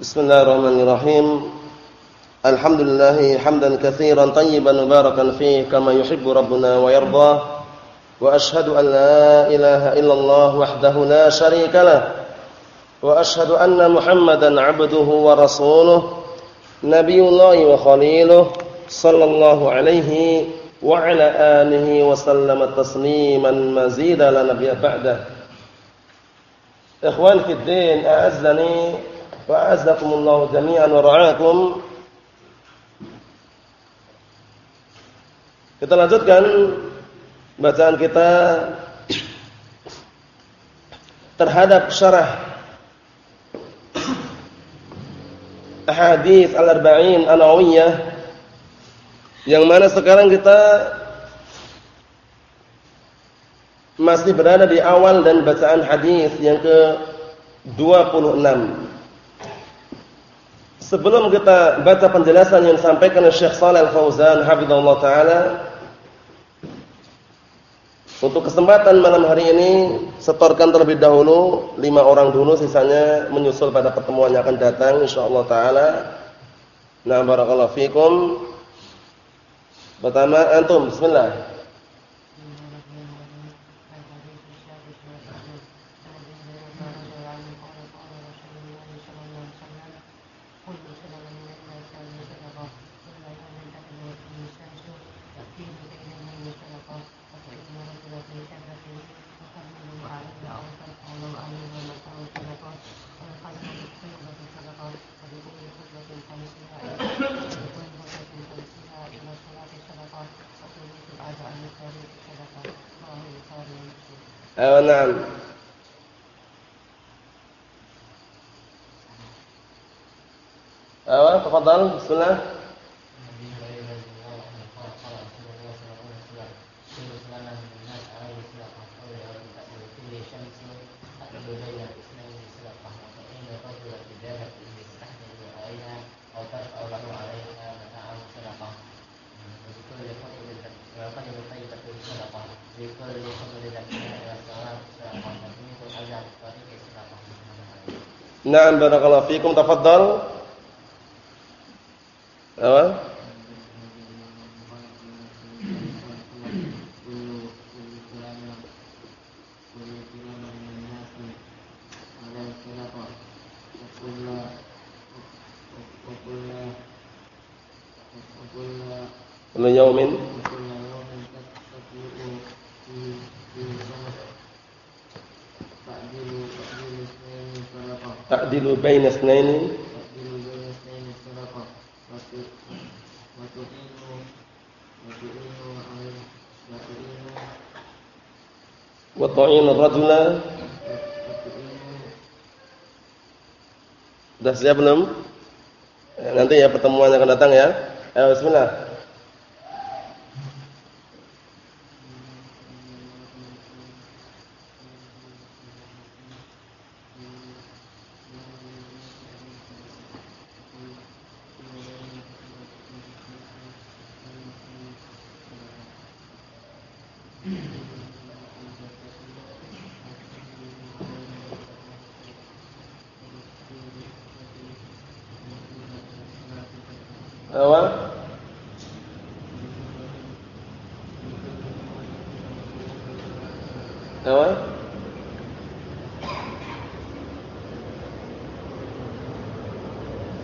Bismillahirrahmanirrahim. Alhamdulillah hamdan katsiran tayyiban mubarakan fihi kama yuhibbu rabbuna wa yarda. Wa ashhadu an la ilaha illallah wahdahu la syarika lah. Wa ashhadu anna Muhammadan 'abduhu wa rasuluh. Nabiyullah wa khaliluh sallallahu alaihi wa ala alihi wa sallama tasliman mazida la nabiyya ba'da. Ikhwan fi din, a'azzani wa a'azzakumullah jami'an wa. Kita lanjutkan bacaan kita terhadap syarah Ahadits Al-Arba'in An-Nawawiyah yang mana sekarang kita masih berada di awal dan bacaan hadis yang ke-26. Sebelum kita baca penjelasan yang disampaikan oleh Syekh Shalal Al-Fauzan hafizallahu taala untuk kesempatan malam hari ini setorkan terlebih dahulu lima orang dulu sisanya menyusul pada pertemuan yang akan datang insyaallah taala. Nah barakallahu fikum. Pertama antum bismillah. Na'am barakallahu fikum tafadhal. Apa? Kullu yawmin ta'dilu baina itsnaini wa ta'inu rajula Sudah siap belum? Nanti ya pertemuan yang akan datang ya. Ayo bismillah.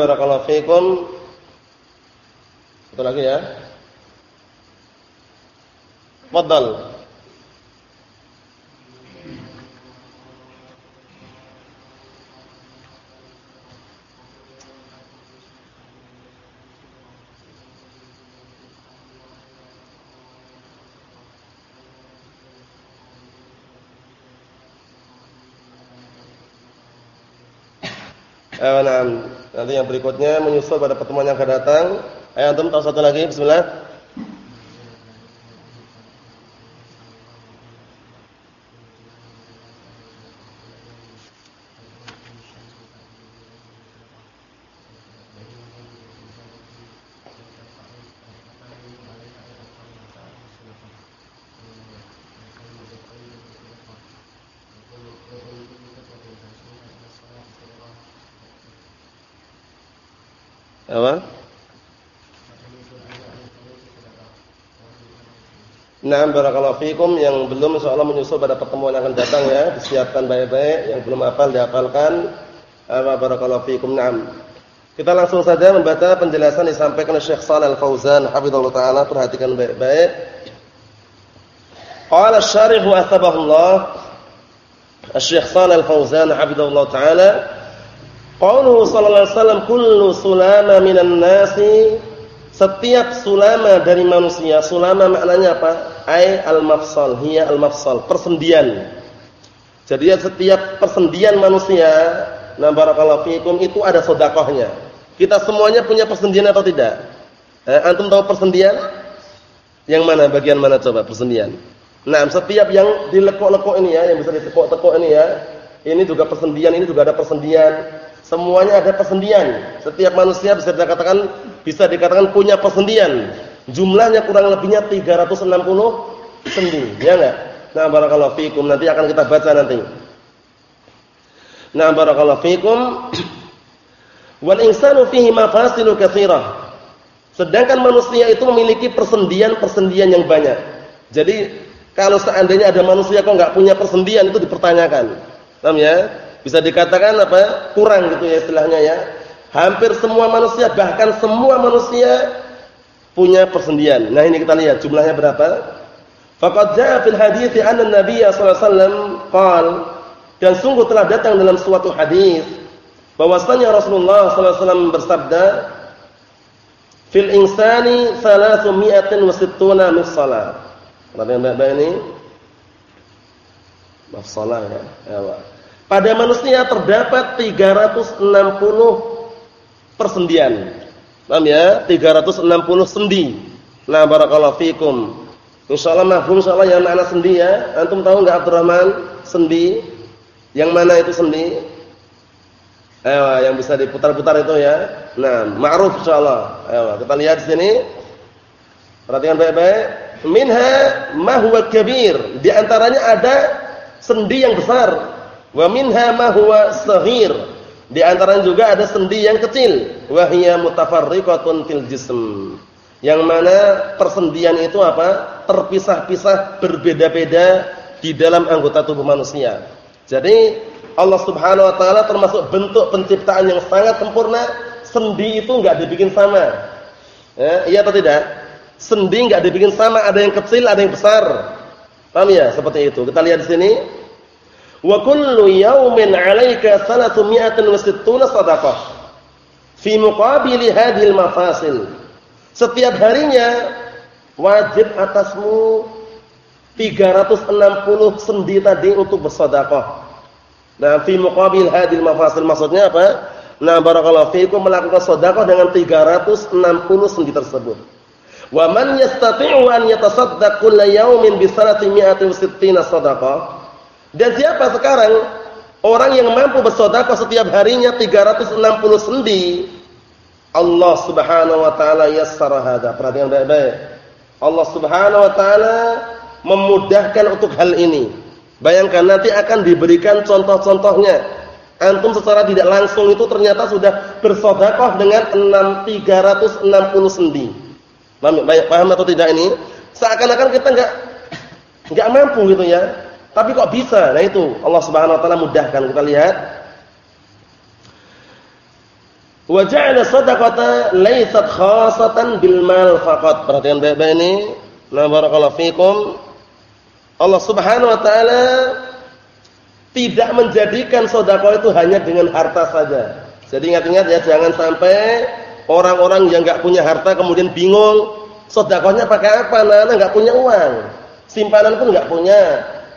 barakallahu fikum. Satu lagi ya. Fadal. Eh, nah, nanti yang berikutnya menyusul pada pertemuan yang akan datang. Ayo antum tahu satu lagi, bismillah. Apa? Nah, barakallahu fikum yang belum insyaallah menyusul pada pertemuan yang akan datang ya, disiapkan baik-baik, yang belum hafal dihafalkan. Apa barakallahu fikum. Naam. Kita langsung saja membaca penjelasan disampaikan oleh Syekh Shalal Fauzan hafizallahu taala, perhatikan baik-baik. Qala asy-syarih wa athabahullah Syekh Shalal Fauzan hafizallahu taala Qauluhu sallallahu alaihi wasallam kullu sulama minan nasi setiap sulama dari manusia, sulama maknanya apa? Ai al-mafsal, hiya al-mafsal, persendian. Jadi setiap persendian manusia, nah barakallahu fikum itu ada sedekahnya. Kita semuanya punya persendian atau tidak? Eh, antum tahu persendian? Yang mana? Bagian mana coba persendian? Nah, setiap yang dilekuk-lekuk ini ya, yang bisa ditekuk-tekuk ini ya, ini juga persendian, ini juga ada persendian Semuanya ada persendian. Setiap manusia bisa dikatakan bisa dikatakan punya persendian. Jumlahnya kurang lebihnya 360 sendi, ya enggak? Nah, barakallahu fikum. Nanti akan kita baca nanti. Nah, barakallahu fikum. Wal insanu fihi mafasilu katsirah. Sedangkan manusia itu memiliki persendian-persendian yang banyak. Jadi, kalau seandainya ada manusia kok enggak punya persendian itu dipertanyakan. Paham ya? Bisa dikatakan apa? Kurang gitu ya istilahnya ya. Hampir semua manusia bahkan semua manusia punya persendian. Nah, ini kita lihat jumlahnya berapa? Faqad jaa fil hadits anna Nabi sallallahu alaihi dan sungguh telah datang dalam suatu hadis bahwasanya Rasulullah sallallahu alaihi bersabda fil insani 360 min salat. Perhatikan ini. Mafsalah ya. Ya, pada manusia terdapat 360 persendian. Paham ya? 360 sendi. Nah, barakallahu fikum. Insyaallah mahfum insyaallah yang mana sendi ya. Antum tahu enggak Abdurrahman sendi? Yang mana itu sendi? Ayo, yang bisa diputar-putar itu ya. Nah, ma'ruf insyaallah. Ayo, kita lihat di sini. Perhatikan baik-baik. Minha ma huwa kabir. Di antaranya ada sendi yang besar Wa minha ma huwa saghir. Di antara juga ada sendi yang kecil, wa hiya mutafarriqatun fil jism. Yang mana persendian itu apa? Terpisah-pisah, berbeda-beda di dalam anggota tubuh manusia. Jadi Allah Subhanahu wa taala termasuk bentuk penciptaan yang sangat sempurna, sendi itu enggak dibikin sama. Ya, iya atau tidak? Sendi enggak dibikin sama, ada yang kecil, ada yang besar. Paham ya? Seperti itu. Kita lihat di sini. Wa kullu yawmin 'alaika 360 shadaqah. Fi muqabili hadhil mafasil. Setiap harinya wajib atasmu 360 sendi tadi untuk bersedekah. Nah, fi muqabil hadhil mafasil maksudnya apa? Nah, barakallahu fiikum melakukan sedekah dengan 360 sendi tersebut. Wa man yastati'u an yatasaddaq kulla yawmin bi 360 sadaqah dan siapa sekarang orang yang mampu bersedekah setiap harinya 360 sendi? Allah Subhanahu wa taala yassara hada. Perhatikan baik-baik. Allah Subhanahu wa taala memudahkan untuk hal ini. Bayangkan nanti akan diberikan contoh-contohnya. Antum secara tidak langsung itu ternyata sudah bersedekah dengan 6 360 sendi. Paham, paham atau tidak ini? Seakan-akan kita enggak enggak mampu gitu ya. Tapi kok bisa? Nah itu Allah Subhanahu wa taala mudahkan. Kita lihat. Wa ja'ala sadaqata laysat khasatan bil mal faqat. Perhatikan baik-baik ini. Nah, barakallahu fikum. Allah Subhanahu wa taala tidak menjadikan sedekah itu hanya dengan harta saja. Jadi ingat-ingat ya jangan sampai orang-orang yang enggak punya harta kemudian bingung sedekahnya pakai apa? Nah, enggak punya uang. Simpanan pun enggak punya.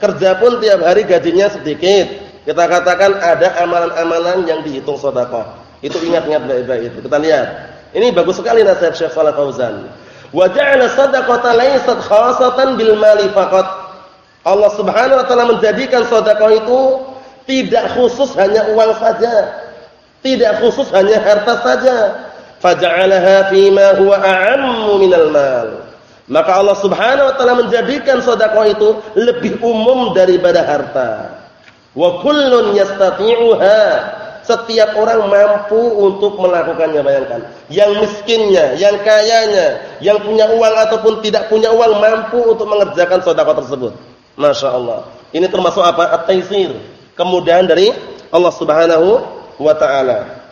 Kerja pun tiap hari gajinya sedikit. Kita katakan ada amalan-amalan yang dihitung sedekah. Itu ingat-ingat baik-baik itu. Kita lihat. Ini bagus sekali nasihat Syekh Shalih Fauzan. Wa ja'ala sadaqata laysat khasatan bil mali faqat. Allah Subhanahu wa taala menjadikan sedekah itu tidak khusus hanya uang saja. Tidak khusus hanya harta saja. Faja'alaha ma huwa a'ammu minal mal. Maka Allah Subhanahu wa taala menjadikan sedekah itu lebih umum daripada harta. Wa kullun yastati'uha setiap orang mampu untuk melakukannya bayangkan. Yang miskinnya, yang kayanya, yang punya uang ataupun tidak punya uang mampu untuk mengerjakan sedekah tersebut. Masya Allah. Ini termasuk apa? At-taisir. Kemudahan dari Allah Subhanahu wa taala.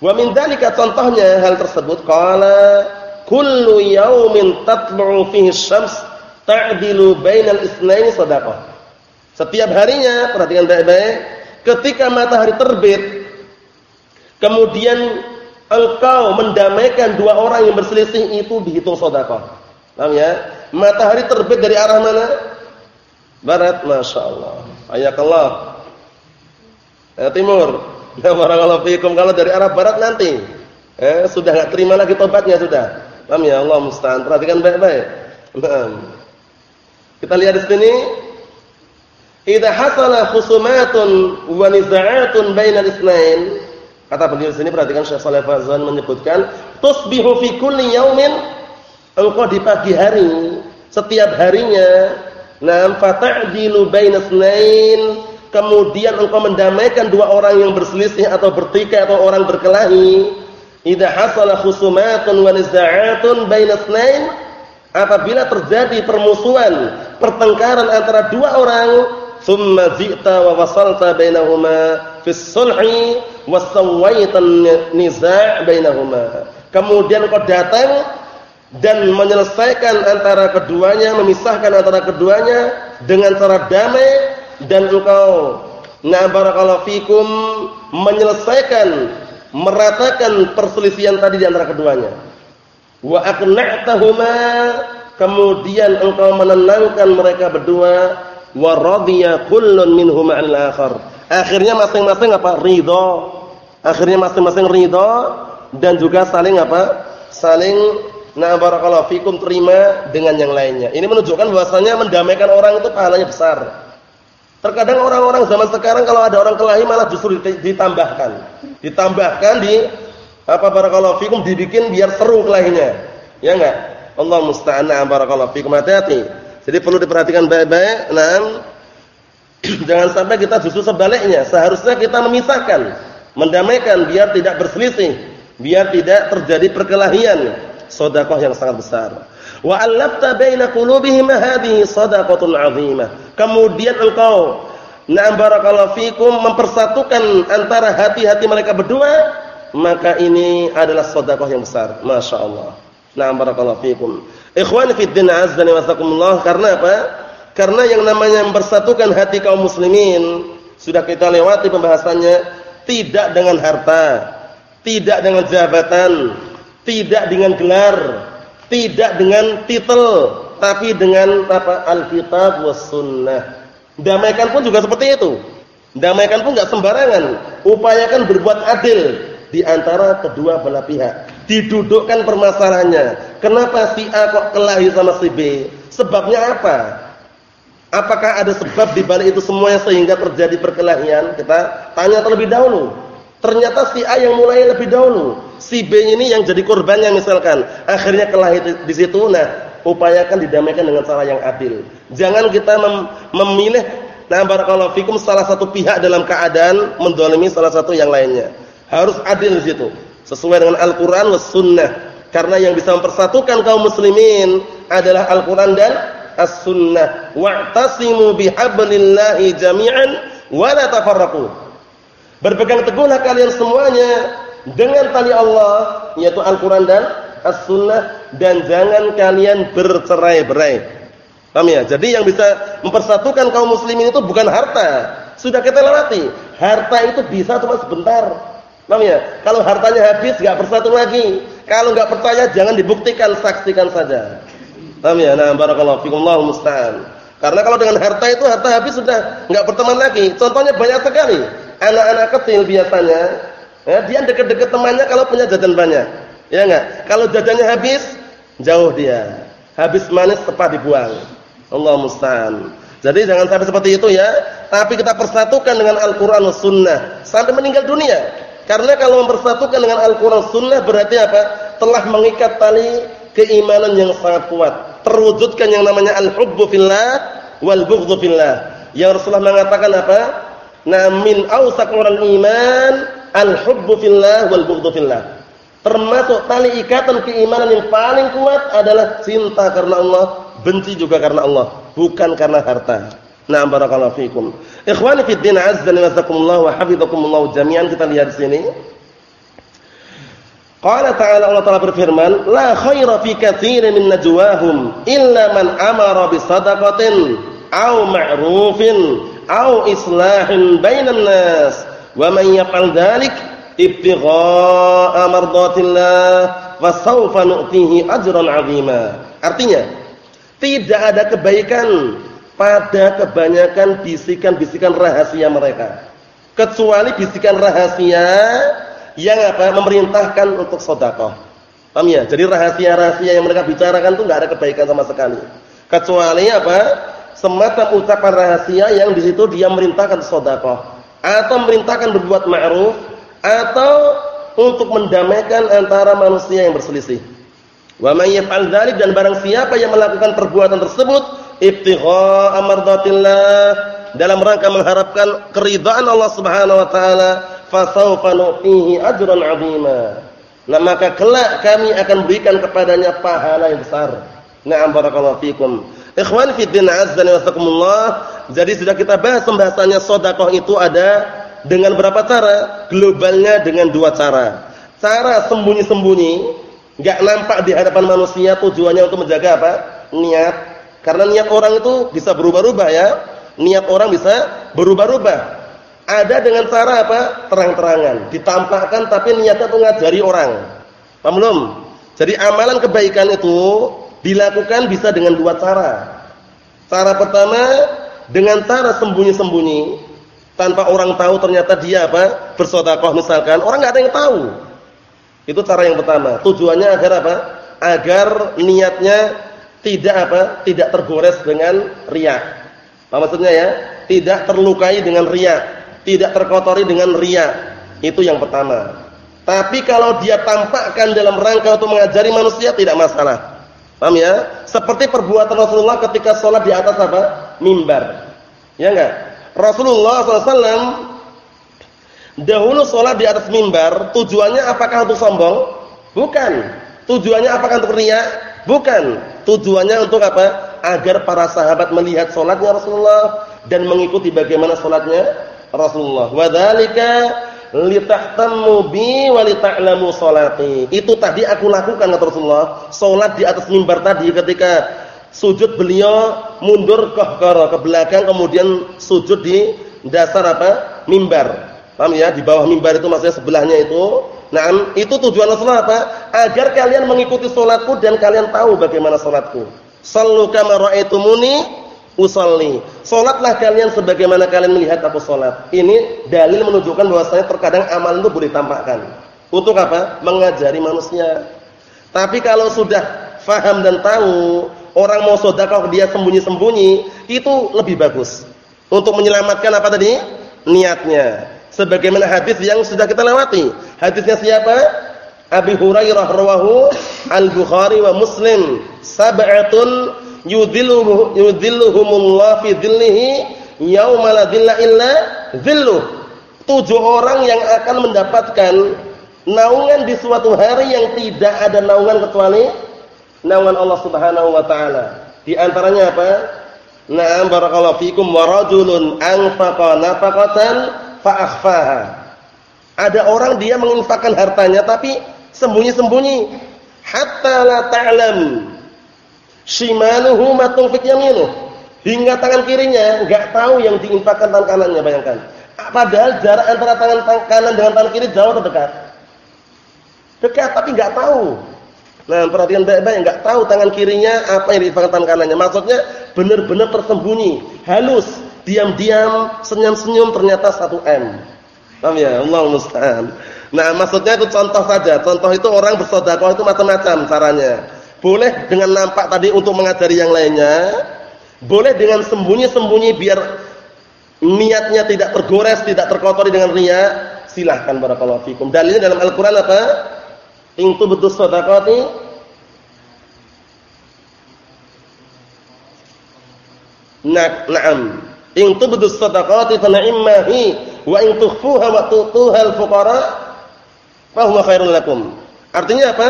Wa min dzalika contohnya hal tersebut qala kullu yaumin tatlu'u fihi syams ta'dilu bainal isnaini sadaqah. Setiap harinya perhatikan baik-baik ketika matahari terbit kemudian engkau mendamaikan dua orang yang berselisih itu dihitung sedekah. Paham ya? Matahari terbit dari arah mana? Barat, Masya Allah. Ayakallah. Eh, timur. Ya barakallahu fikum kalau dari arah barat nanti. Eh, sudah enggak terima lagi tobatnya sudah. Paham ya? Allah musta'an. Perhatikan baik-baik. Kita lihat di sini. Idza hasala khusumatun wa niza'atun bainal itsnain Kata beliau sini perhatikan Syekh Saleh Fazan menyebutkan tusbihu fi kulli yaumin engkau di pagi hari setiap harinya nam fata'dilu bainas nain kemudian engkau mendamaikan dua orang yang berselisih atau bertikai atau orang berkelahi idza hasala khusumatun wa niza'atun bainas nain apabila terjadi permusuhan pertengkaran antara dua orang thumma ji'ta wa wasalta bainahuma fi sulhi wasawaitan niza' bainahuma. Kemudian kau datang dan menyelesaikan antara keduanya, memisahkan antara keduanya dengan cara damai dan engkau na barakallahu fikum menyelesaikan meratakan perselisihan tadi di antara keduanya. Wa aqna'tahuma kemudian engkau menenangkan mereka berdua wa radiya kullun minhum 'al akhar. Akhirnya masing-masing apa? Ridho Akhirnya masing-masing ridha dan juga saling apa? Saling na barakallahu fikum terima dengan yang lainnya. Ini menunjukkan bahwasanya mendamaikan orang itu pahalanya besar. Terkadang orang-orang zaman sekarang kalau ada orang kelahi malah justru ditambahkan. Ditambahkan di apa barakallahu fikum dibikin biar seru kelahinya. Ya enggak? Allah musta'an barakallahu fikum hati-hati. Jadi perlu diperhatikan baik-baik. Nah, jangan sampai kita justru sebaliknya. Seharusnya kita memisahkan mendamaikan biar tidak berselisih, biar tidak terjadi perkelahian. Sedekah yang sangat besar. Wa allafta baina qulubihim hadhihi shadaqatun 'azimah. Kemudian engkau na'am barakallahu fikum mempersatukan antara hati-hati mereka berdua, maka ini adalah sedekah yang besar. Masya Allah. Na'am barakallahu fikum. Ikhwani fid din azza wa karena apa? Karena yang namanya mempersatukan hati kaum muslimin sudah kita lewati pembahasannya tidak dengan harta, tidak dengan jabatan, tidak dengan gelar, tidak dengan titel, tapi dengan apa? Alkitab was sunnah. Damaikan pun juga seperti itu. Damaikan pun nggak sembarangan. Upayakan berbuat adil di antara kedua belah pihak. Didudukkan permasalahannya. Kenapa si A kok kelahi sama si B? Sebabnya apa? Apakah ada sebab di balik itu semuanya sehingga terjadi perkelahian? Kita tanya terlebih dahulu. Ternyata si A yang mulai lebih dahulu. Si B ini yang jadi korbannya misalkan. Akhirnya kelahi di situ. Nah, upayakan didamaikan dengan cara yang adil. Jangan kita mem memilih nah barakallahu fikum salah satu pihak dalam keadaan mendolimi salah satu yang lainnya. Harus adil di situ. Sesuai dengan Al-Qur'an was sunnah. Karena yang bisa mempersatukan kaum muslimin adalah Al-Qur'an dan as-sunnah wa'tasimu bihablillahi jami'an wa la tafarraqu. Berpegang teguhlah kalian semuanya dengan tali Allah yaitu Al-Qur'an dan As-Sunnah dan jangan kalian bercerai-berai. Paham ya? Jadi yang bisa mempersatukan kaum muslimin itu bukan harta. Sudah kita lewati. Harta itu bisa cuma sebentar. Paham ya? Kalau hartanya habis enggak bersatu lagi. Kalau enggak percaya jangan dibuktikan, saksikan saja. Paham ya? Nah, barakallahu fikum Allahu musta'an. Karena kalau dengan harta itu harta habis sudah enggak berteman lagi. Contohnya banyak sekali. Anak-anak kecil biasanya ya, dia dekat-dekat temannya kalau punya jajan banyak. Ya enggak? Kalau jajannya habis, jauh dia. Habis manis tepat dibuang. Allah musta'an. Jadi jangan sampai seperti itu ya. Tapi kita persatukan dengan Al-Qur'an dan Sunnah sampai meninggal dunia. Karena kalau mempersatukan dengan Al-Qur'an Sunnah berarti apa? Telah mengikat tali keimanan yang sangat kuat. Terwujudkan yang namanya al-hubbu fillah wal bughdhu fillah. Yang Rasulullah mengatakan apa? Na min awsaqul iman al-hubbu fillah wal bughdhu fillah. Termasuk tali ikatan keimanan yang paling kuat adalah cinta karena Allah, benci juga karena Allah, bukan karena harta. Nah, barakallahu fikum. Ikhwani fid din azza wa jazakumullah wa hafizakumullah jami'an kita lihat sini. Qala ta'ala Allah Ta'ala berfirman, "La khaira fi katsirin min najwahum illa man amara bi sadaqatin aw ma'rufin aw islahin bainan nas, wa man yaf'al dzalik ibtigha'a nu'tihi ajran. Artinya, tidak ada kebaikan pada kebanyakan bisikan-bisikan rahasia mereka. Kecuali bisikan rahasia yang apa? memerintahkan untuk sedekah. Paham ya? Jadi rahasia-rahasia yang mereka bicarakan itu enggak ada kebaikan sama sekali. Kecuali apa? Semacam ucapan rahasia yang di situ dia merintahkan sedekah atau merintahkan berbuat ma'ruf atau untuk mendamaikan antara manusia yang berselisih. Wa may yaf'al dzalik dan barang siapa yang melakukan perbuatan tersebut ibtigha amardatillah dalam rangka mengharapkan keridhaan Allah Subhanahu wa taala, fasawfa nu'tihi ajran 'azima. Nah, maka kelak kami akan berikan kepadanya pahala yang besar. Na'am barakallahu fikum. Ikhwan fi din azza wa. Jadi sudah kita bahas pembahasannya sedekah itu ada dengan berapa cara? Globalnya dengan dua cara. Cara sembunyi-sembunyi, enggak nampak di hadapan manusia tujuannya untuk menjaga apa? Niat. Karena niat orang itu bisa berubah-ubah ya. Niat orang bisa berubah-ubah. Ada dengan cara apa? Terang-terangan, ditampakkan tapi niatnya untuk ngajari orang. Paham belum? Jadi amalan kebaikan itu dilakukan bisa dengan dua cara. Cara pertama dengan cara sembunyi-sembunyi tanpa orang tahu ternyata dia apa? bersedekah misalkan, orang enggak ada yang tahu. Itu cara yang pertama. Tujuannya agar apa? Agar niatnya tidak apa? tidak tergores dengan riak. Maksudnya ya? Tidak terlukai dengan riak, tidak terkotori dengan riak. Itu yang pertama. Tapi kalau dia tampakkan dalam rangka untuk mengajari manusia tidak masalah. Paham ya? Seperti perbuatan Rasulullah ketika sholat di atas apa? Mimbar. Ya enggak? Rasulullah SAW dahulu sholat di atas mimbar, tujuannya apakah untuk sombong? Bukan. Tujuannya apakah untuk riak? Bukan. Tujuannya untuk apa? Agar para sahabat melihat sholatnya Rasulullah dan mengikuti bagaimana sholatnya Rasulullah. Wadhalika litahtammu bi wa lita'lamu sholati. Itu tadi aku lakukan kata Rasulullah, sholat di atas mimbar tadi ketika sujud beliau mundur ke ke belakang kemudian sujud di dasar apa? mimbar. Paham ya? Di bawah mimbar itu maksudnya sebelahnya itu. Nah, itu tujuan Rasulullah apa? Agar kalian mengikuti salatku dan kalian tahu bagaimana salatku. Sallu kama ra'aitumuni usalli. Salatlah kalian sebagaimana kalian melihat aku salat. Ini dalil menunjukkan bahwasanya terkadang amal itu boleh tampakkan. Untuk apa? Mengajari manusia. Tapi kalau sudah faham dan tahu orang mau sedekah dia sembunyi-sembunyi, itu lebih bagus. Untuk menyelamatkan apa tadi? Niatnya. Sebagaimana hadis yang sudah kita lewati. Hadisnya siapa? Abi Hurairah rawahu Al-Bukhari wa Muslim. Sab'atun yudhilluhu yudhilluhumullah fi dhillihi yauma la dhilla illa dhilluh. Tujuh orang yang akan mendapatkan naungan di suatu hari yang tidak ada naungan kecuali naungan Allah Subhanahu wa taala. Di antaranya apa? Na'am barakallahu fikum wa rajulun anfaqa nafaqatan fa akhfaha. Ada orang dia menginfakkan hartanya tapi sembunyi-sembunyi. Hatta la ta'lam shimaluhu ma tunfiq yaminuh. Hingga tangan kirinya enggak tahu yang diinfakkan tangan kanannya, bayangkan. Padahal jarak antara tangan kanan dengan tangan kiri jauh atau dekat? Dekat tapi enggak tahu. Nah, perhatian baik-baik enggak tahu tangan kirinya apa yang diinfakkan tangan kanannya. Maksudnya benar-benar tersembunyi, halus, diam-diam, senyum-senyum ternyata satu M. Paham ya? Allah musta'an. Nah, maksudnya itu contoh saja. Contoh itu orang bersedekah itu macam-macam caranya. Boleh dengan nampak tadi untuk mengajari yang lainnya, boleh dengan sembunyi-sembunyi biar niatnya tidak tergores, tidak terkotori dengan ria. Silahkan barakallahu fikum. Dalilnya dalam Al-Qur'an apa? In tubdu shadaqati Na'am. In tubdu shadaqati fa ni'mahi wa in tukhfuha wa tu'tuha al-fuqara fa huwa khairul lakum. Artinya apa?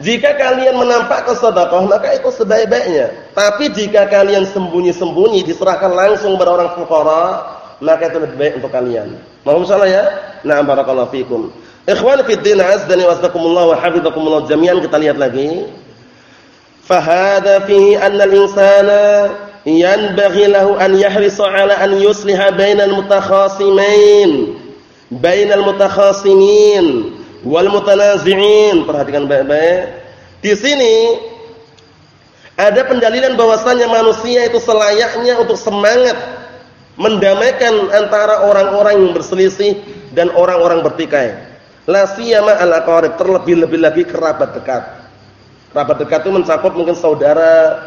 Jika kalian menampakkan sedekah maka itu sebaik-baiknya. Tapi jika kalian sembunyi-sembunyi diserahkan langsung kepada orang fuqara, maka itu lebih baik untuk kalian. Mohon salah ya? Na'am barakallahu fikum. Ikhwan fi din azdani wasdakumullah wa hafizakumullah jami'an kita lihat lagi. Fahada fihi anna al-insana yanbaghi lahu an yahrisa ala an yusliha bainal mutakhasimain bainal mutakhasimin wal mutanazi'in. Perhatikan baik-baik. Di sini ada pendalilan bahwasanya manusia itu selayaknya untuk semangat mendamaikan antara orang-orang yang berselisih dan orang-orang bertikai. La siyama al-aqarib, terlebih-lebih lagi kerabat dekat. Kerabat dekat itu mencakup mungkin saudara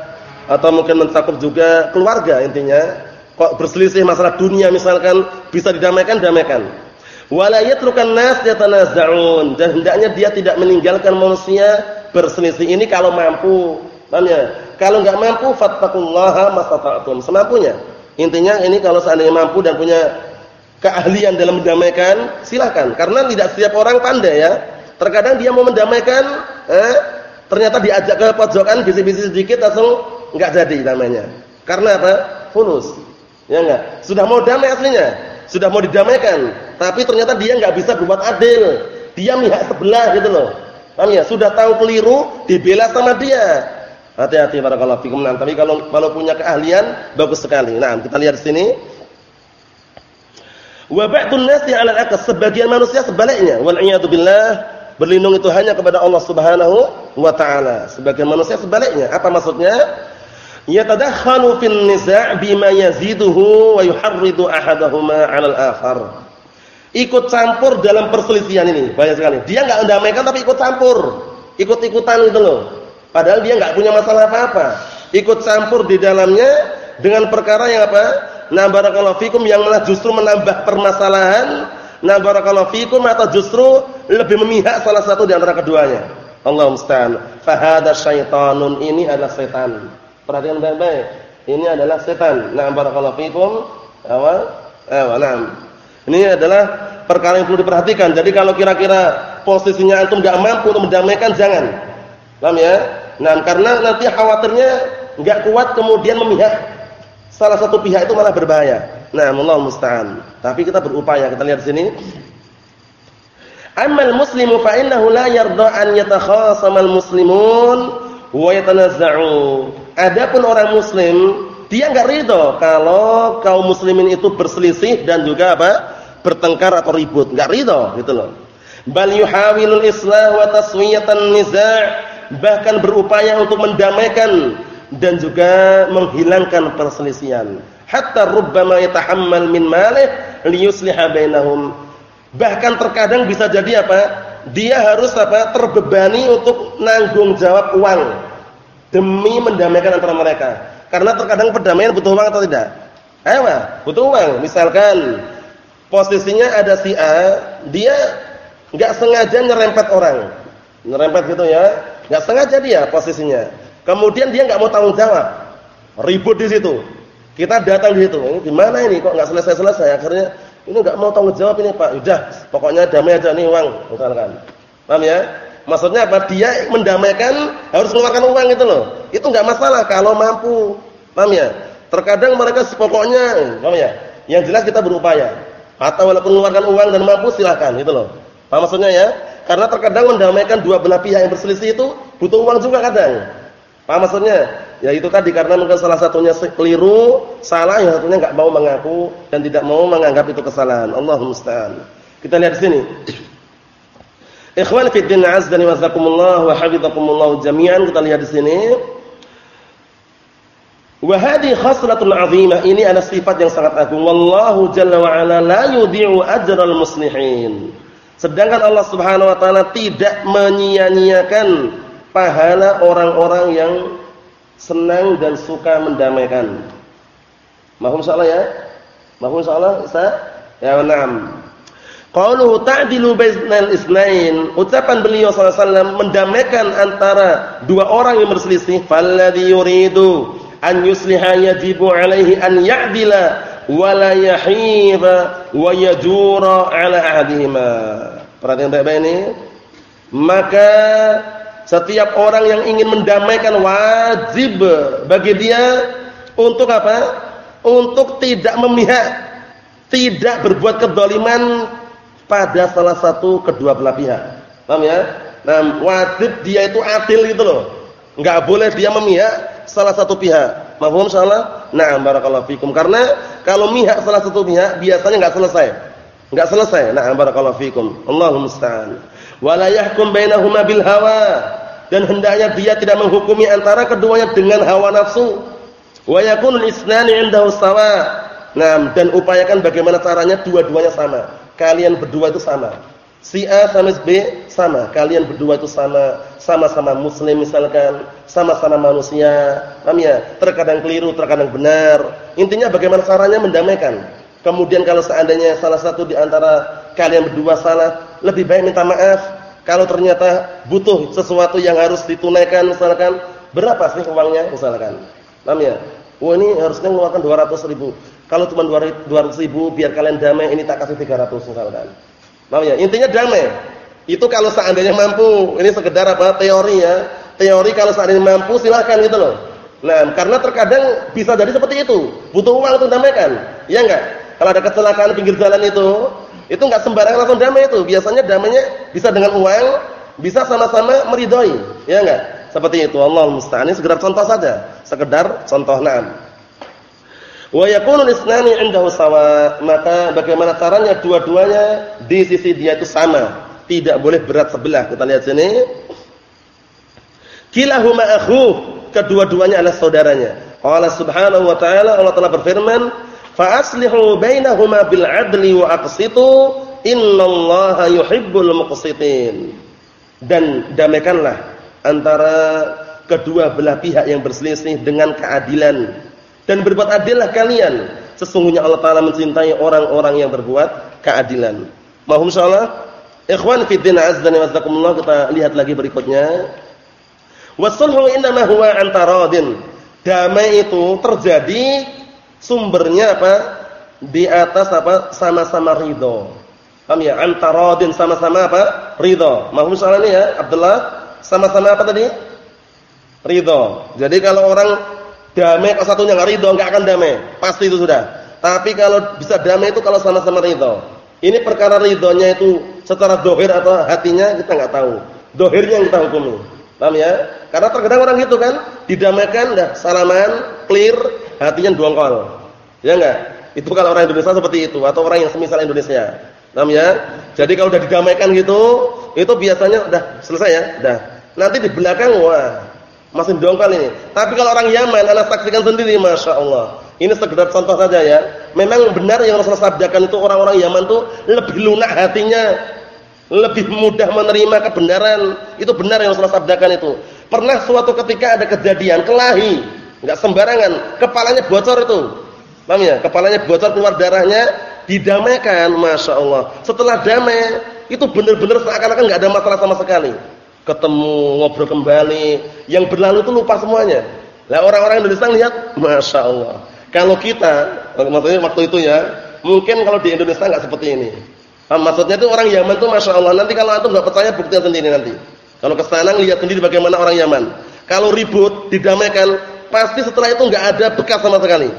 atau mungkin mencakup juga keluarga intinya. Kok berselisih masalah dunia misalkan bisa didamaikan, damaikan. Wala yatrukan nas yatanaza'un. Dan hendaknya dia tidak meninggalkan manusia berselisih ini kalau mampu. Paham ya? Kalau enggak mampu fattaqullaha mastata'tum. Semampunya. Intinya ini kalau seandainya mampu dan punya keahlian dalam mendamaikan silakan karena tidak setiap orang pandai ya terkadang dia mau mendamaikan eh, ternyata diajak ke pojokan bisik-bisik sedikit langsung enggak jadi namanya karena apa fulus ya enggak sudah mau damai aslinya sudah mau didamaikan, tapi ternyata dia nggak bisa berbuat adil. Dia mihak sebelah gitu loh. Paham ya? Sudah tahu keliru, dibela sama dia. Hati-hati para kalau fikum. Nah, tapi kalau kalau punya keahlian bagus sekali. Nah, kita lihat di sini. Wa ba'dun nasi 'ala al sebagian manusia sebaliknya. Wal iyadu billah, berlindung itu hanya kepada Allah Subhanahu wa taala. Sebagian manusia sebaliknya. Apa maksudnya? yatadakhanu fil niza' bima yaziduhu wa yuharridu ahadahuma 'ala al-akhar. Ikut campur dalam perselisihan ini, banyak sekali. Dia enggak mendamaikan tapi ikut campur, ikut-ikutan gitu loh. Padahal dia enggak punya masalah apa-apa. Ikut campur di dalamnya dengan perkara yang apa? Nah barakallahu fikum yang malah justru menambah permasalahan. Nah barakallahu fikum atau justru lebih memihak salah satu di antara keduanya. Allah musta'an. Fahada syaitanun ini adalah setan. Perhatikan baik-baik. Ini adalah setan. Nah, barakallahu fikum. Awal. Awal. Nah. Ini adalah perkara yang perlu diperhatikan. Jadi kalau kira-kira posisinya antum enggak mampu untuk mendamaikan jangan. Paham ya? Nah, karena nanti khawatirnya enggak kuat kemudian memihak salah satu pihak itu malah berbahaya. Nah, Allah musta'an. Tapi kita berupaya. Kita lihat sini. Amal muslimu fa innahu la yarda an yatakhasamal muslimun wa yatanazza'u. Adapun orang muslim, dia enggak ridho kalau kaum muslimin itu berselisih dan juga apa? bertengkar atau ribut, enggak ridho gitu loh. Bal yuhawilul islah wa taswiyatan niza' bahkan berupaya untuk mendamaikan dan juga menghilangkan perselisihan. Hatta rubbama yatahammal min malih liyusliha bainahum. Bahkan terkadang bisa jadi apa? Dia harus apa? terbebani untuk nanggung jawab uang demi mendamaikan antara mereka. Karena terkadang perdamaian butuh uang atau tidak? Ayo, butuh uang. Misalkan posisinya ada si A, dia nggak sengaja nyerempet orang. Nyerempet gitu ya. nggak sengaja dia posisinya. Kemudian dia nggak mau tanggung jawab. Ribut di situ. Kita datang di situ. Gimana ini kok nggak selesai-selesai? Akhirnya ini nggak mau tanggung jawab ini, Pak. Udah, pokoknya damai aja nih uang, misalkan. Paham ya? Maksudnya apa? Dia mendamaikan harus mengeluarkan uang itu loh. Itu enggak masalah kalau mampu. Paham ya? Terkadang mereka sepokoknya, paham ya? Yang jelas kita berupaya. Atau walaupun mengeluarkan uang dan mampu silahkan gitu loh. Apa maksudnya ya? Karena terkadang mendamaikan dua belah pihak yang berselisih itu butuh uang juga kadang. Apa maksudnya? Ya itu tadi karena mungkin salah satunya keliru, salah yang satunya enggak mau mengaku dan tidak mau menganggap itu kesalahan. Allah musta'an. Kita lihat di sini. Ikhwan fi din azdani wa wa hafizakumullah jami'an kita lihat di sini. Wa hadhi khaslatun 'azimah. Ini adalah sifat yang sangat agung. Wallahu jalla wa ala la yudhi'u ajral muslihin. Sedangkan Allah Subhanahu wa taala tidak menyia-nyiakan pahala orang-orang yang senang dan suka mendamaikan. Mahum salah ya? Mahum salah, Ustaz? Ya, na'am. Qauluhu ta'dilu bainal isnain. Ucapan beliau sallallahu alaihi wasallam mendamaikan antara dua orang yang berselisih. Falladhi yuridu an yusliha yajibu alaihi an ya'dila wa la yahiba wa yajura ala ahadihima. Perhatian baik-baik ini. Maka setiap orang yang ingin mendamaikan wajib bagi dia untuk apa? Untuk tidak memihak, tidak berbuat kedoliman pada salah satu kedua belah pihak. Paham ya? Nah, wajib dia itu adil gitu loh. Enggak boleh dia memihak salah satu pihak. Mahfum salah? Nah, barakallahu fikum. Karena kalau mihak salah satu pihak biasanya enggak selesai. Enggak selesai. Nah, barakallahu fikum. Allahu musta'an. Wala yahkum bainahuma bil hawa. Dan hendaknya dia tidak menghukumi antara keduanya dengan hawa nafsu. Wa yakunu isnani 'indahu sawa. Nah, dan upayakan bagaimana caranya dua-duanya sama. Kalian berdua itu sama. Si A sama si B sama, kalian berdua itu sama, sama-sama muslim misalkan, sama-sama manusia. Paham ya? Terkadang keliru, terkadang benar. Intinya bagaimana caranya mendamaikan. Kemudian kalau seandainya salah satu di antara kalian berdua salah, lebih baik minta maaf. Kalau ternyata butuh sesuatu yang harus ditunaikan misalkan, berapa sih uangnya misalkan? Paham ya? Oh ini harusnya mengeluarkan 200 ribu. Kalau cuma 200 ribu biar kalian damai, ini tak kasih 300 misalkan. Paham ya? Intinya damai. Itu kalau seandainya mampu. Ini sekedar apa? Teori ya. Teori kalau seandainya mampu silahkan gitu loh. Nah, karena terkadang bisa jadi seperti itu. Butuh uang untuk damaikan. Iya enggak? Kalau ada kecelakaan pinggir jalan itu, itu enggak sembarangan langsung damai itu. Biasanya damainya bisa dengan uang, bisa sama-sama meridhoi. Iya enggak? Seperti itu. Allah musta'an. Ini sekedar contoh saja. Sekedar contoh. Naam. Wa yakunu isnani 'indahu sawa, maka bagaimana caranya dua-duanya di sisi dia itu sama, tidak boleh berat sebelah. Kita lihat sini. Kilahuma akhu, kedua-duanya adalah saudaranya. Allah Subhanahu wa taala Allah telah berfirman, "Fa aslihu bainahuma bil 'adli wa aqsitu, innallaha yuhibbul muqsitin." Dan damaikanlah antara kedua belah pihak yang berselisih dengan keadilan dan berbuat adillah kalian. Sesungguhnya Allah Taala mencintai orang-orang yang berbuat keadilan. Mohon insyaallah ikhwan azza wa jalla kita lihat lagi berikutnya. Wasulhu innama huwa antaradin. Damai itu terjadi sumbernya apa? Di atas apa? Sama-sama ridho. Paham ya? Antaradin sama-sama apa? Ridho. Mohon insyaallah ini ya, Abdullah sama-sama apa tadi? Ridho. Jadi kalau orang Damai kalau satunya enggak ridho enggak akan damai. Pasti itu sudah. Tapi kalau bisa damai itu kalau sama-sama ridho. Ini perkara ridhonya itu secara dohir atau hatinya kita enggak tahu. Dohirnya yang kita hukumi. Paham ya? Karena terkadang orang gitu kan, didamaikan dah salaman, clear, hatinya dongkol. Ya enggak? Itu kalau orang Indonesia seperti itu atau orang yang semisal Indonesia. Paham ya? Jadi kalau udah didamaikan gitu, itu biasanya udah selesai ya, udah. Nanti di belakang wah, masih dongkal ini. Tapi kalau orang Yaman, anak saksikan sendiri, masya Allah. Ini sekedar contoh saja ya. Memang benar yang Rasulullah sabdakan itu orang-orang Yaman itu lebih lunak hatinya, lebih mudah menerima kebenaran. Itu benar yang Rasulullah sabdakan itu. Pernah suatu ketika ada kejadian kelahi, nggak sembarangan, kepalanya bocor itu. Paham ya? Kepalanya bocor keluar darahnya, didamaikan, masya Allah. Setelah damai, itu benar-benar seakan-akan nggak ada masalah sama sekali ketemu, ngobrol kembali. Yang berlalu itu lupa semuanya. Lah orang-orang Indonesia lihat, masya Allah. Kalau kita, maksudnya waktu itu ya, mungkin kalau di Indonesia nggak seperti ini. Maksudnya itu orang Yaman tuh masya Allah. Nanti kalau antum nggak percaya buktinya sendiri nanti. Kalau ke sana lihat sendiri bagaimana orang Yaman. Kalau ribut, didamaikan, pasti setelah itu nggak ada bekas sama sekali.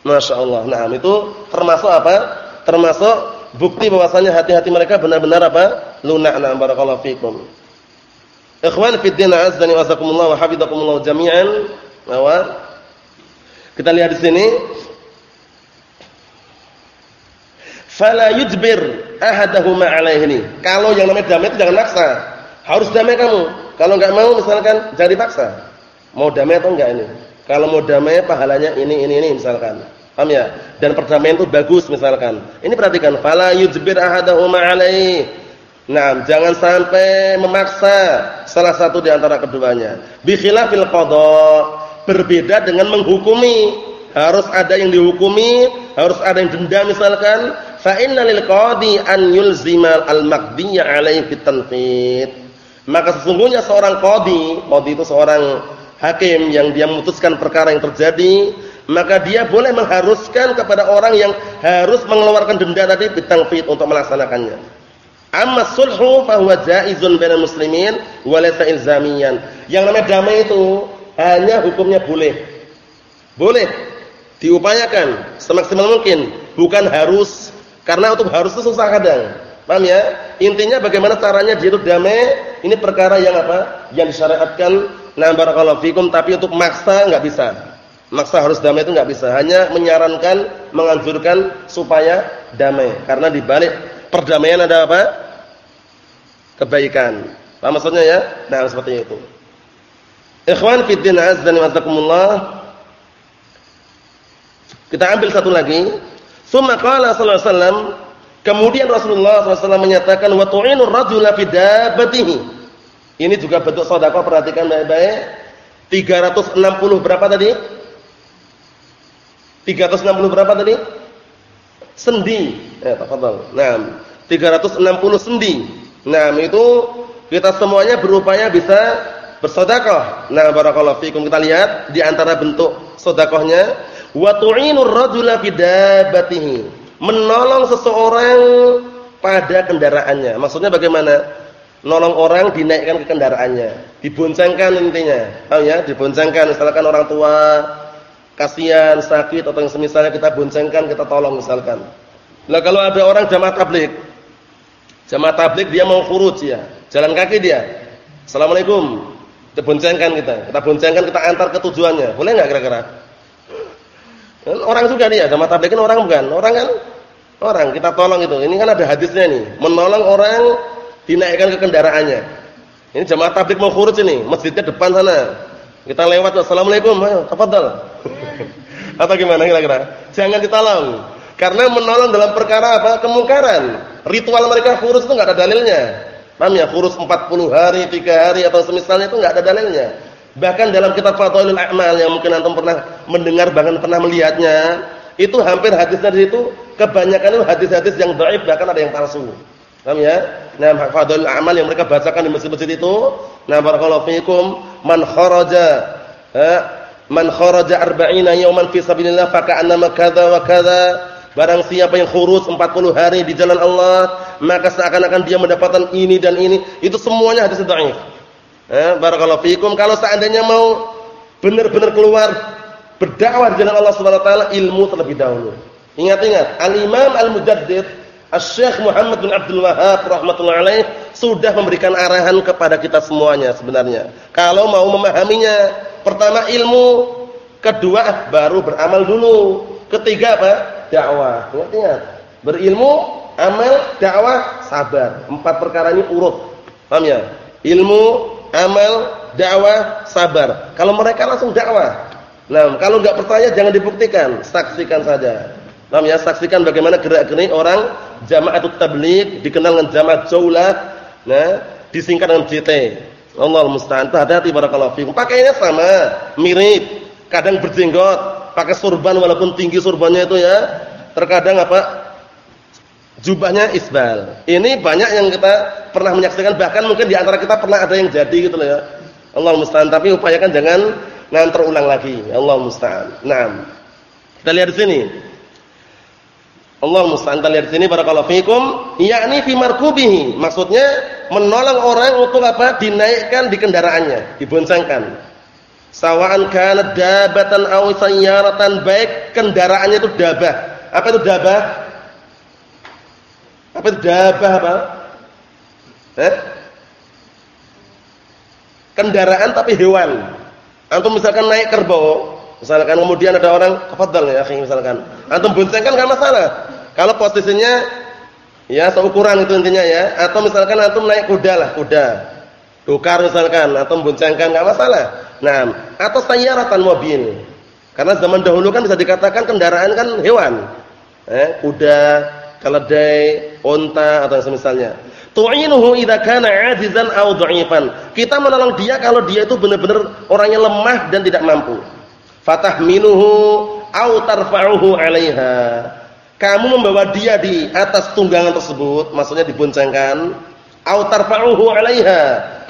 Masya Allah. Nah itu termasuk apa? Termasuk bukti bahwasanya hati-hati mereka benar-benar apa? lunak. Nah, barakallahu fikum. Ikhwan fi din azza wa jazakumullah wa hafizakumullah jami'an. Nah, kita lihat di sini. Fala yujbir ahadahuma alaihi. Kalau yang namanya damai itu jangan maksa. Harus damai kamu. Kalau enggak mau misalkan jangan dipaksa. Mau damai atau enggak ini? Kalau mau damai pahalanya ini ini ini misalkan. Paham ya? Dan perdamaian itu bagus misalkan. Ini perhatikan, fala yujbir ahadahuma alaihi. Nah, jangan sampai memaksa salah satu di antara keduanya. Bi khilafil qada berbeda dengan menghukumi. Harus ada yang dihukumi, harus ada yang denda misalkan. Fa inna lil qadi an yulzima al-maqdiyya alaihi bitanfid. Maka sesungguhnya seorang qadi, qadi itu seorang hakim yang dia memutuskan perkara yang terjadi, maka dia boleh mengharuskan kepada orang yang harus mengeluarkan denda tadi bitanfid untuk melaksanakannya. Amma sulhu fa huwa jaizun bainal muslimin wa laysa ilzamiyan. Yang namanya damai itu hanya hukumnya boleh. Boleh diupayakan semaksimal mungkin, bukan harus. Karena untuk harus itu susah kadang. Paham ya? Intinya bagaimana caranya dia itu damai, ini perkara yang apa? Yang disyariatkan nah barakallahu fikum, tapi untuk maksa enggak bisa. Maksa harus damai itu enggak bisa. Hanya menyarankan, menganjurkan supaya damai. Karena di balik perdamaian ada apa? Kebaikan. Paham maksudnya ya? Nah, seperti itu. Ikhwan fiddin azdan wasakumullah. Kita ambil satu lagi. Summa qala sallallahu alaihi wasallam, kemudian Rasulullah SAW menyatakan wa tu'inur rajula fi. Ini juga bentuk sedekah, perhatikan baik-baik. 360 berapa tadi? 360 berapa tadi? Sendi. Eh, tafadhal. Nah, 360 sendi. Nah, itu kita semuanya berupaya bisa bersedekah. Nah, barakallahu fikum kita lihat di antara bentuk sedekahnya wa tu'inur rajula fi dabbatihi. Menolong seseorang pada kendaraannya. Maksudnya bagaimana? Nolong orang dinaikkan ke kendaraannya, diboncengkan intinya. Paham ya? Diboncengkan misalkan orang tua kasihan, sakit atau yang semisalnya kita boncengkan, kita tolong misalkan. Nah, kalau ada orang jamaah tablik. Jamaah tablik dia mau furuj ya, jalan kaki dia. Assalamualaikum. Kita kita, kita boncengkan kita antar ke tujuannya. Boleh enggak kira-kira? Orang juga dia, sama tabligh kan orang bukan? Orang kan? Orang, kita tolong itu. Ini kan ada hadisnya nih, menolong orang dinaikkan ke kendaraannya. Ini jamaah tabligh mau khurus ini, masjidnya depan sana. Kita lewat, Assalamualaikum, ayo, tafadhal. Atau gimana kira-kira? Jangan ditolong. Karena menolong dalam perkara apa? Kemungkaran. Ritual mereka khurus itu enggak ada dalilnya. Paham ya? Kurus 40 hari, 3 hari atau semisalnya itu enggak ada dalilnya. Bahkan dalam kitab Fadhailul A'mal yang mungkin antum pernah mendengar bahkan pernah melihatnya, itu hampir hadisnya di situ kebanyakan itu hadis-hadis yang dhaif bahkan ada yang palsu. Paham ya? Nah, Fadhailul A'mal yang mereka bacakan di masjid-masjid itu, nah barakallahu fiikum man kharaja eh, man kharaja arba'ina yawman fi sabilillah faka'annama kadza wa kadza Barang siapa yang khurus 40 hari di jalan Allah, maka seakan-akan dia mendapatkan ini dan ini. Itu semuanya hadis dhaif. Eh, barakallahu fikum. Kalau seandainya mau benar-benar keluar berdakwah di jalan Allah Subhanahu wa taala, ilmu terlebih dahulu. Ingat-ingat, Al-Imam Al-Mujaddid Asy-Syaikh Muhammad bin Abdul Wahhab rahimatullah alaih sudah memberikan arahan kepada kita semuanya sebenarnya. Kalau mau memahaminya, pertama ilmu, kedua baru beramal dulu. Ketiga apa? dakwah. Ingat-ingat. Berilmu, amal, dakwah, sabar. Empat perkara ini urut. Paham ya? Ilmu, amal, dakwah, sabar. Kalau mereka langsung dakwah. Nah, kalau enggak percaya jangan dibuktikan, saksikan saja. Paham ya? Saksikan bagaimana gerak-gerik orang Jama'atut Tabligh dikenal dengan Jamaah Jaulah, nah, disingkat dengan JT. Allah musta'an. Hati-hati barakallahu fikum. Pakainya sama, mirip. Kadang berjenggot, pakai surban walaupun tinggi surbannya itu ya. Terkadang apa? Jubahnya isbal. Ini banyak yang kita pernah menyaksikan bahkan mungkin di antara kita pernah ada yang jadi gitu loh ya. Allah musta'an tapi upayakan jangan nanti terulang lagi. Allah musta'an. Naam. Kita lihat di sini. Allah musta'an kita lihat sini barakallahu fikum, yakni fi markubihi. Maksudnya menolong orang untuk apa? Dinaikkan di kendaraannya, diboncengkan. Sawa'an kana dabatan aw sayyaratan baik kendaraannya itu dabah. Apa itu dabah? Apa itu dabah apa? Eh? Kendaraan tapi hewan. Antum misalkan naik kerbau, misalkan kemudian ada orang tafadhal ya akhi misalkan. Antum boncengkan enggak masalah. Kalau posisinya ya seukuran itu intinya ya, atau misalkan antum naik kuda lah, kuda. Dokar misalkan, atau boncengkan enggak masalah. Nah, atau sayyaratan mobil. Karena zaman dahulu kan bisa dikatakan kendaraan kan hewan. Eh, kuda, keledai, unta atau semisalnya. Tu'inuhu idza kana 'ajizan aw dha'ifan. Kita menolong dia kalau dia itu benar-benar orangnya lemah dan tidak mampu. Fatahminuhu aw tarfa'uhu 'alaiha. Kamu membawa dia di atas tunggangan tersebut, maksudnya diboncengkan, aw tarfa'uhu 'alaiha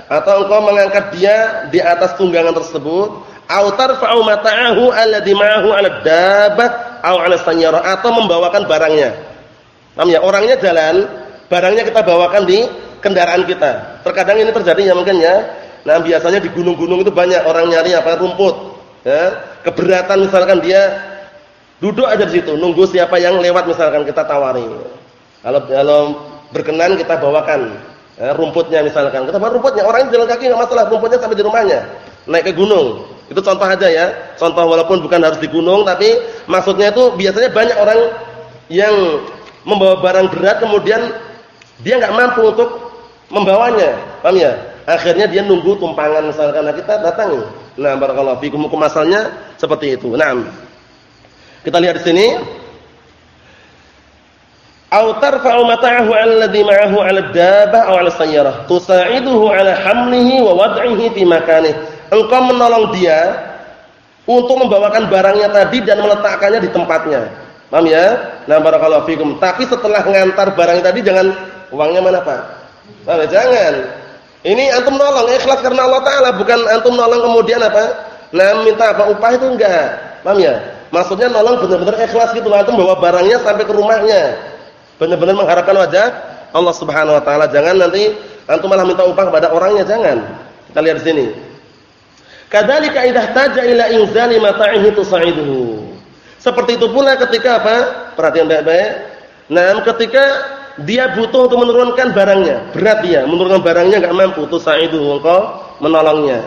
atau engkau mengangkat dia di atas tunggangan tersebut, aw tarfa'u mata'ahu alladhi ma'ahu 'ala dabbah aw 'ala sayyarah atau membawakan barangnya. Paham ya? Orangnya jalan, barangnya kita bawakan di kendaraan kita. Terkadang ini terjadi ya mungkin ya. Nah, biasanya di gunung-gunung itu banyak orang nyari apa rumput, ya. Keberatan misalkan dia duduk aja di situ, nunggu siapa yang lewat misalkan kita tawari. Kalau kalau berkenan kita bawakan ya, rumputnya misalkan. Kita bawa rumputnya, orang jalan kaki enggak masalah, rumputnya sampai di rumahnya. Naik ke gunung. Itu contoh aja ya. Contoh walaupun bukan harus di gunung tapi maksudnya itu biasanya banyak orang yang membawa barang berat kemudian dia nggak mampu untuk membawanya. Paham ya? Akhirnya dia nunggu tumpangan misalkan nah, kita datang. Nah, barakallahu fikum hukum asalnya seperti itu. Nah, kita lihat di sini. Au tarfa'u mata'ahu alladhi ma'ahu 'ala ad-dabbah aw 'ala sayyarah tusa'iduhu 'ala hamlihi wa wad'ihi fi makanihi. Engkau menolong dia untuk membawakan barangnya tadi dan meletakkannya di tempatnya. Paham ya? Nah, barakallahu fikum. Tapi setelah ngantar barang tadi jangan Uangnya mana Pak? Nah, jangan. Ini antum nolong ikhlas karena Allah Taala, bukan antum nolong kemudian apa? Nah, minta apa upah itu enggak. Paham ya? Maksudnya nolong benar-benar ikhlas gitu. Antum bawa barangnya sampai ke rumahnya. Benar-benar mengharapkan wajah Allah Subhanahu wa taala. Jangan nanti antum malah minta upah kepada orangnya, jangan. Kita lihat di sini. Kadzalika idza taja ila inzali mata'ihi tusaiduhu. Seperti itu pula ketika apa? Perhatian baik-baik. Nah, ketika dia butuh untuk menurunkan barangnya, berat dia, menurunkan barangnya enggak mampu, tuh sa'idu engkau menolongnya.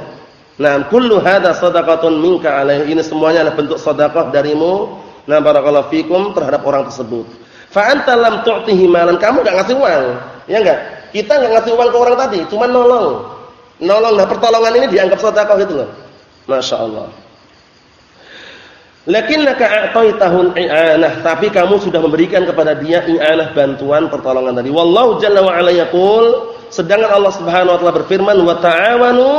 Nah, kullu hadza shadaqatun minka alaihi. Ini semuanya adalah bentuk sedekah darimu. Nah, barakallahu fikum terhadap orang tersebut. Fa anta lam tu'tihi malan, kamu enggak ngasih uang. Ya enggak? Kita enggak ngasih uang ke orang tadi, cuma nolong. Nolong. Nah, pertolongan ini dianggap sedekah gitu loh. Masya Allah. Lakinnaka a'taitahun i'anah, tapi kamu sudah memberikan kepada dia i'anah bantuan pertolongan tadi. Wallahu jalla wa ala sedangkan Allah Subhanahu wa taala berfirman wa ta'awanu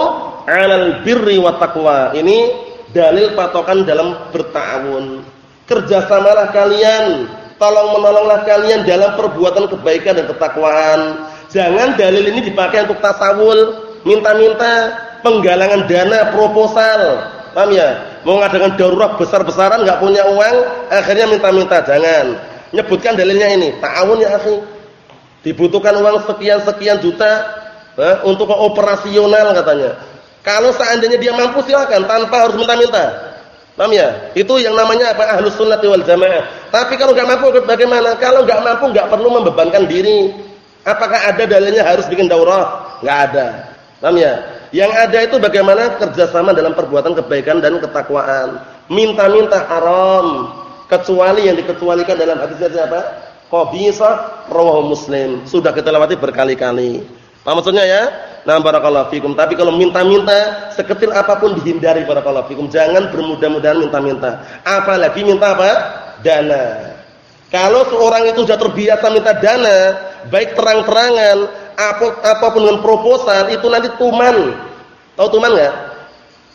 'alal birri wat taqwa. Ini dalil patokan dalam bertawun. Kerjasamalah kalian, tolong menolonglah kalian dalam perbuatan kebaikan dan ketakwaan. Jangan dalil ini dipakai untuk tasawul, minta-minta, penggalangan dana, proposal. Paham ya? mau ngadakan darurat besar-besaran nggak punya uang, akhirnya minta-minta, jangan. Nyebutkan dalilnya ini, ta'awun ya akhi. Dibutuhkan uang sekian-sekian juta eh, untuk operasional katanya. Kalau seandainya dia mampu silakan tanpa harus minta-minta. Paham ya? Itu yang namanya apa? Ahlus sunnah wal jamaah. Tapi kalau nggak mampu bagaimana? Kalau nggak mampu nggak perlu membebankan diri. Apakah ada dalilnya harus bikin daurah? Nggak ada. Paham ya? Yang ada itu bagaimana kerjasama dalam perbuatan kebaikan dan ketakwaan. Minta-minta haram. Kecuali yang dikecualikan dalam hadisnya siapa? Qabisah rawahu Muslim. Sudah kita lewati berkali-kali. Apa maksudnya ya? Nah, barakallahu fikum. Tapi kalau minta-minta sekecil apa pun dihindari barakallahu fikum. Jangan bermudah-mudahan minta-minta. Apalagi minta apa? Dana. Kalau seorang itu sudah terbiasa minta dana, baik terang-terangan apa pun dengan proposal itu nanti tuman. Tahu tuman enggak?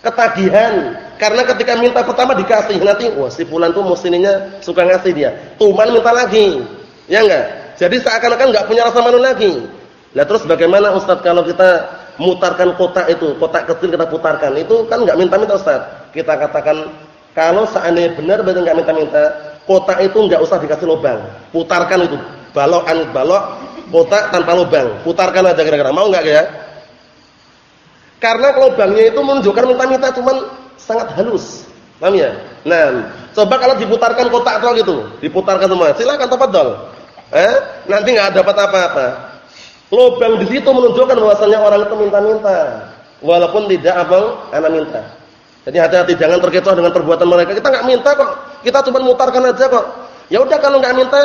Ketagihan. Karena ketika minta pertama dikasih, nanti wah si fulan tuh musliminnya suka ngasih dia. Tuman minta lagi. Ya enggak? Jadi seakan-akan enggak punya rasa malu lagi. Nah terus bagaimana Ustaz kalau kita mutarkan kotak itu, kotak kecil kita putarkan, itu kan enggak minta-minta Ustaz. Kita katakan kalau seandainya benar benar enggak minta-minta, kotak itu enggak usah dikasih lubang. Putarkan itu, balok balok kotak tanpa lubang. Putarkan aja kira-kira. Mau enggak ya? Karena lubangnya itu menunjukkan minta-minta cuman sangat halus. Paham ya? Nah, coba kalau diputarkan kotak tok gitu, diputarkan semua. Silakan tafadhol. eh, nanti nggak dapat apa-apa. Lubang di situ menunjukkan bahwasanya orang itu minta-minta, walaupun tidak abang anak minta. Jadi hati-hati jangan terkecoh dengan perbuatan mereka. Kita nggak minta kok, kita cuma mutarkan aja kok. Ya udah kalau nggak minta,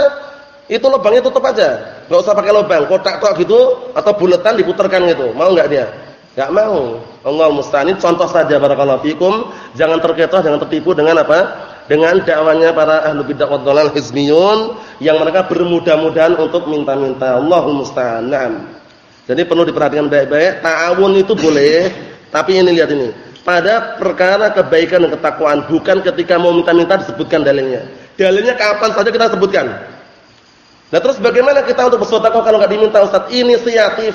itu lubangnya tutup aja. Nggak usah pakai lubang, kotak tok gitu atau buletan diputarkan gitu. Mau nggak dia? Nggak mau. Allah musta'an. Contoh saja barakallahu fikum, jangan terkecoh, jangan tertipu dengan apa? dengan dakwanya para ahlu bidah wad dhalal hizmiyun yang mereka bermudah-mudahan untuk minta-minta. Allahumma musta'an. Jadi perlu diperhatikan baik-baik. Ta'awun itu boleh, tapi ini lihat ini. Pada perkara kebaikan dan ketakwaan, bukan ketika mau minta-minta disebutkan dalilnya. Dalilnya kapan saja kita sebutkan. Nah terus bagaimana kita untuk bersedekah kalau nggak diminta Ustaz? Inisiatif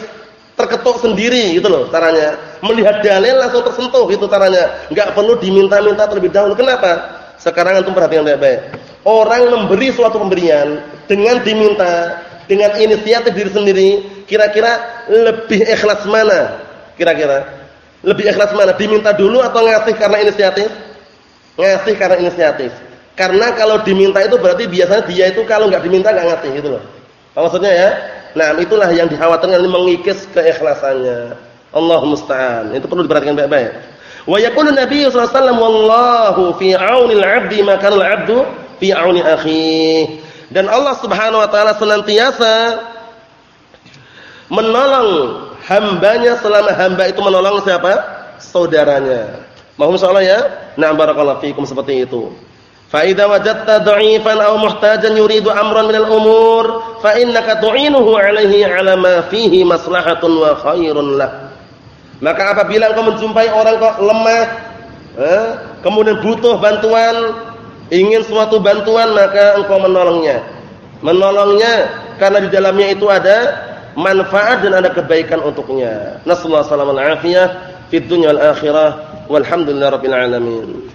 terketuk sendiri gitu loh caranya. Melihat dalil langsung tersentuh itu caranya. Enggak perlu diminta-minta terlebih dahulu. Kenapa? Sekarang antum perhatikan baik-baik. Orang memberi suatu pemberian dengan diminta, dengan inisiatif diri sendiri, kira-kira lebih ikhlas mana? Kira-kira lebih ikhlas mana? Diminta dulu atau ngasih karena inisiatif? Ngasih karena inisiatif. Karena kalau diminta itu berarti biasanya dia itu kalau nggak diminta nggak ngasih gitu loh. Maksudnya ya? Nah, itulah yang dikhawatirkan mengikis keikhlasannya. Allah musta'an. Itu perlu diperhatikan baik-baik. Wa yaqulu Nabi sallallahu alaihi wasallam wallahu fi 'aunil 'abdi ma kana al-'abdu fi 'auni akhihi. Dan Allah Subhanahu wa taala senantiasa menolong hambanya selama hamba itu menolong siapa? Saudaranya. Mohon insyaallah ya. Nah barakallahu fikum seperti itu. Fa idza wajadta dha'ifan aw muhtajan yuridu amran minal umur fa innaka tu'inuhu 'alaihi 'ala ma fihi maslahatun wa khairun lahu. Maka apabila engkau menjumpai orang kok lemah, eh, kemudian butuh bantuan, ingin suatu bantuan, maka engkau menolongnya. Menolongnya karena di dalamnya itu ada manfaat dan ada kebaikan untuknya. Nasallahu alaihi wasallam fid dunya wal akhirah. Walhamdulillahirabbil alamin.